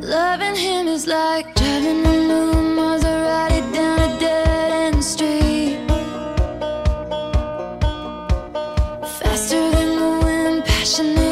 Loving him is like driving a new Maserati down a dead end street. Faster than the wind, passionate.